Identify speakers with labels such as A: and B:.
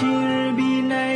A: kirby name.